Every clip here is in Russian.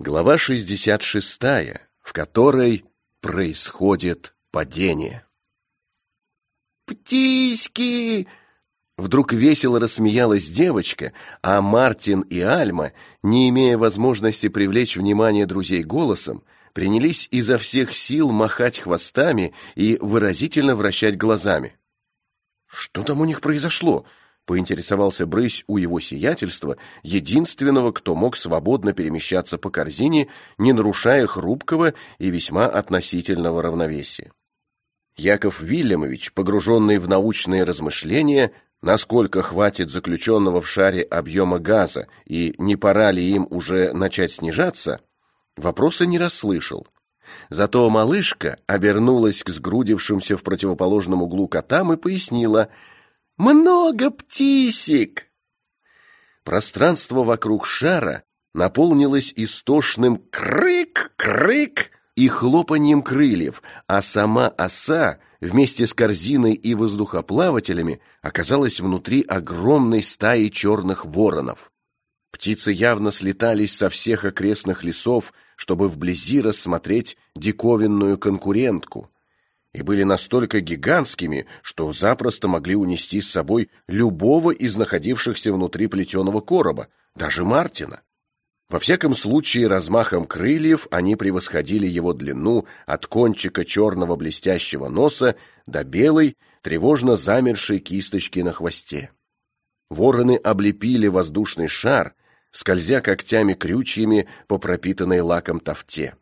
Глава 66, в которой происходит падение. «Птиськи!» Вдруг весело рассмеялась девочка, а Мартин и Альма, не имея возможности привлечь внимание друзей голосом, принялись изо всех сил махать хвостами и выразительно вращать глазами. «Что там у них произошло?» — поинтересовался Брысь у его сиятельства, единственного, кто мог свободно перемещаться по корзине, не нарушая хрупкого и весьма относительного равновесия. Яков Вильямович, погруженный в научные размышления, насколько хватит заключенного в шаре объема газа и не пора ли им уже начать снижаться, вопроса не расслышал. Зато малышка обернулась к сгрудившимся в противоположном углу котам и пояснила «Много птисек!» Пространство вокруг шара наполнилось истошным «крык-крык» и хлопаньем крыльев, а сама оса вместе с корзиной и воздухоплавателями оказалась внутри огромной стаи черных воронов. Птицы явно слетались со всех окрестных лесов, чтобы вблизи рассмотреть диковинную конкурентку, и были настолько гигантскими, что запросто могли унести с собой любого из находившихся внутри плетеного короба, даже Мартина. Во всяком случае, размахом крыльев они превосходили его длину от кончика черного блестящего носа до белой, тревожно замершей кисточки на хвосте. Вороны облепили воздушный шар, скользя когтями-крючьями по пропитанной лаком тофте.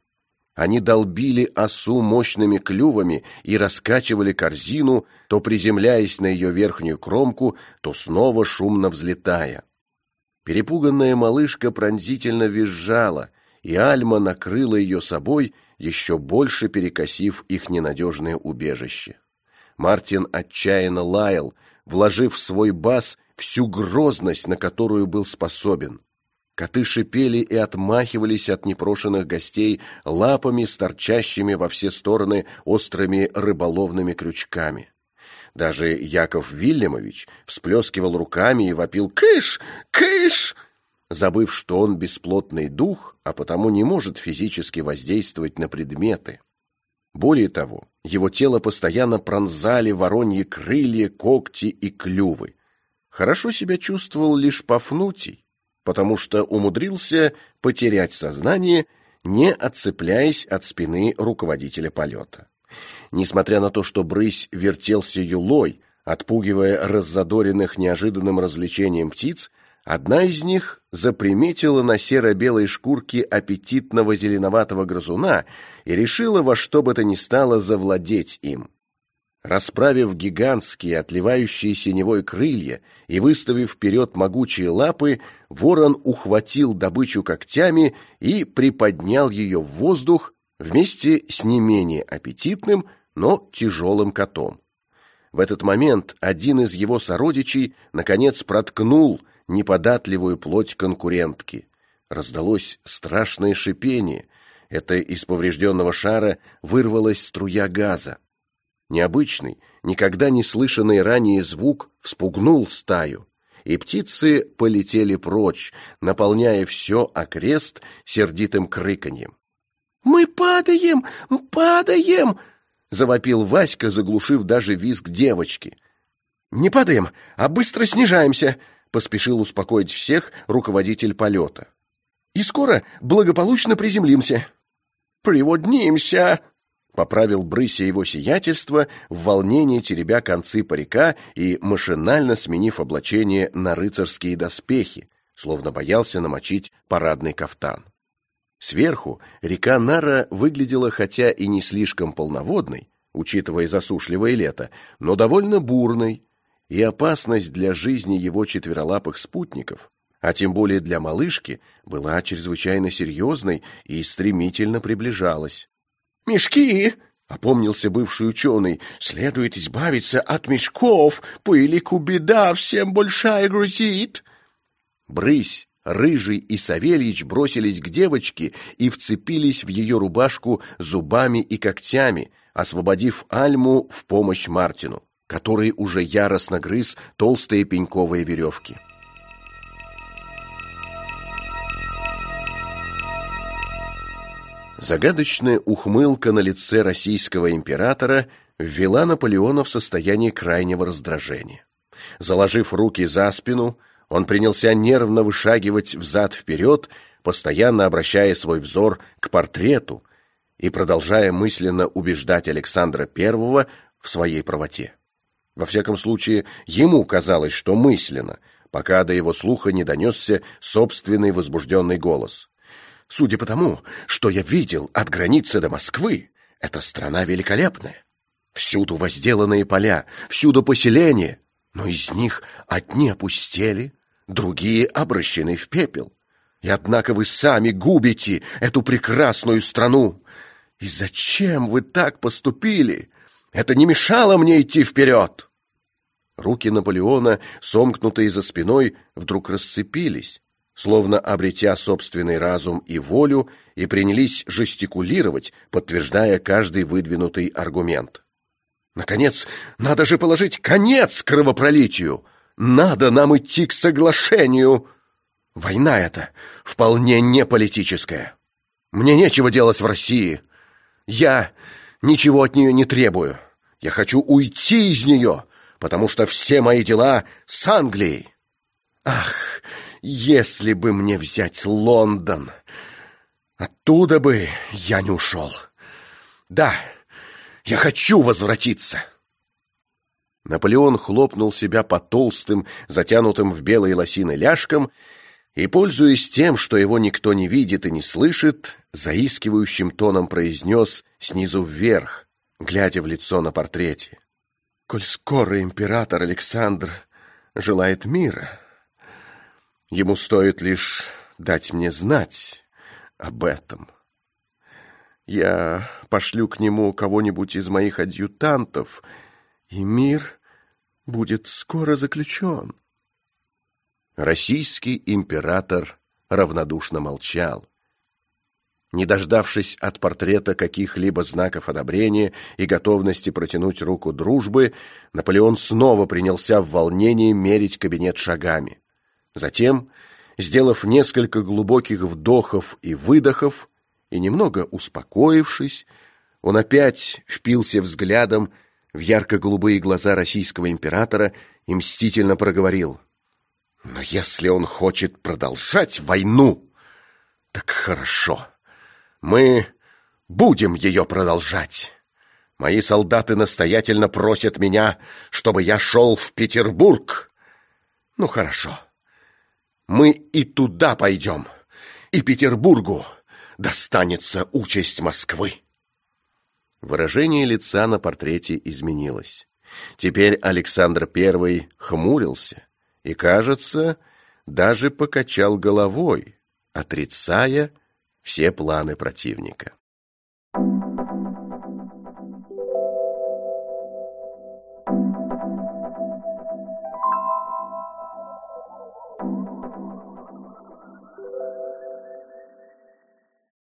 Они долбили осу мощными клювами и раскачивали корзину, то приземляясь на ее верхнюю кромку, то снова шумно взлетая. Перепуганная малышка пронзительно визжала, и Альма накрыла ее собой, еще больше перекосив их ненадежное убежище. Мартин отчаянно лаял, вложив в свой бас всю грозность, на которую был способен. Коты шипели и отмахивались от непрошенных гостей лапами с торчащими во все стороны острыми рыболовными крючками. Даже Яков Вильямович всплескивал руками и вопил «Кыш! Кыш!», забыв, что он бесплотный дух, а потому не может физически воздействовать на предметы. Более того, его тело постоянно пронзали вороньи крылья, когти и клювы. Хорошо себя чувствовал лишь Пафнутий, потому что умудрился потерять сознание, не отцепляясь от спины руководителя полета. Несмотря на то, что брысь вертелся юлой, отпугивая раззадоренных неожиданным развлечением птиц, одна из них заприметила на серо-белой шкурке аппетитного зеленоватого грызуна и решила во что бы то ни стало завладеть им. Расправив гигантские, отливающие синевой крылья и выставив вперед могучие лапы, ворон ухватил добычу когтями и приподнял ее в воздух вместе с не менее аппетитным, но тяжелым котом. В этот момент один из его сородичей наконец проткнул неподатливую плоть конкурентки. Раздалось страшное шипение. Это из поврежденного шара вырвалась струя газа. Необычный, никогда не слышанный ранее звук вспугнул стаю, и птицы полетели прочь, наполняя все окрест сердитым крыканьем. «Мы падаем! Падаем!» — завопил Васька, заглушив даже визг девочки. «Не падаем, а быстро снижаемся!» — поспешил успокоить всех руководитель полета. «И скоро благополучно приземлимся!» «Приводнимся!» Поправил брыся его сиятельство, в волнении теребя концы парика и машинально сменив облачение на рыцарские доспехи, словно боялся намочить парадный кафтан. Сверху река Нара выглядела хотя и не слишком полноводной, учитывая засушливое лето, но довольно бурной, и опасность для жизни его четверолапых спутников, а тем более для малышки, была чрезвычайно серьезной и стремительно приближалась. «Мешки!» — опомнился бывший ученый. «Следует избавиться от мешков, по элику беда всем большая грузит!» Брысь, Рыжий и Савельич бросились к девочке и вцепились в ее рубашку зубами и когтями, освободив Альму в помощь Мартину, который уже яростно грыз толстые пеньковые веревки. Загадочная ухмылка на лице российского императора ввела Наполеона в состояние крайнего раздражения. Заложив руки за спину, он принялся нервно вышагивать взад-вперед, постоянно обращая свой взор к портрету и продолжая мысленно убеждать Александра I в своей правоте. Во всяком случае, ему казалось, что мысленно, пока до его слуха не донесся собственный возбужденный голос. Судя по тому, что я видел от границы до Москвы, эта страна великолепная. Всюду возделанные поля, всюду поселения, но из них одни опустели, другие обращены в пепел. И однако вы сами губите эту прекрасную страну. И зачем вы так поступили? Это не мешало мне идти вперед!» Руки Наполеона, сомкнутые за спиной, вдруг расцепились, словно обретя собственный разум и волю, и принялись жестикулировать, подтверждая каждый выдвинутый аргумент. «Наконец, надо же положить конец кровопролитию! Надо нам идти к соглашению! Война эта вполне не политическая. Мне нечего делать в России. Я ничего от нее не требую. Я хочу уйти из нее, потому что все мои дела с Англией. Ах, если бы мне взять Лондон, оттуда бы я не ушел. Да, я хочу возвратиться. Наполеон хлопнул себя по толстым, затянутым в белые лосины ляжкам и, пользуясь тем, что его никто не видит и не слышит, заискивающим тоном произнес снизу вверх, глядя в лицо на портрете. «Коль скоро император Александр желает мира, Ему стоит лишь дать мне знать об этом. Я пошлю к нему кого-нибудь из моих адъютантов, и мир будет скоро заключен. Российский император равнодушно молчал. Не дождавшись от портрета каких-либо знаков одобрения и готовности протянуть руку дружбы, Наполеон снова принялся в волнении мерить кабинет шагами. Затем, сделав несколько глубоких вдохов и выдохов, и немного успокоившись, он опять впился взглядом в ярко-голубые глаза российского императора и мстительно проговорил. «Но если он хочет продолжать войну, так хорошо. Мы будем ее продолжать. Мои солдаты настоятельно просят меня, чтобы я шел в Петербург. Ну, хорошо». Мы и туда пойдем, и Петербургу достанется участь Москвы. Выражение лица на портрете изменилось. Теперь Александр I хмурился и, кажется, даже покачал головой, отрицая все планы противника.